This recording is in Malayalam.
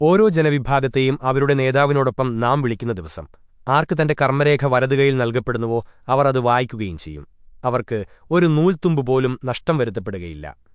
ഓരോ ജനവിഭാഗത്തെയും അവരുടെ നേതാവിനോടൊപ്പം നാം വിളിക്കുന്ന ദിവസം. ആർക്ക് തന്റെ കർമ്മരേഖ വലതുകയിൽ നൽകപ്പെടുന്നുവോ അവർ അത് വായിക്കുകയും ചെയ്യും. അവർക്ക് ഒരു നൂൽത്തുമ്പ് പോലും നഷ്ടം വരുത്തപ്പെടുകയില്ല.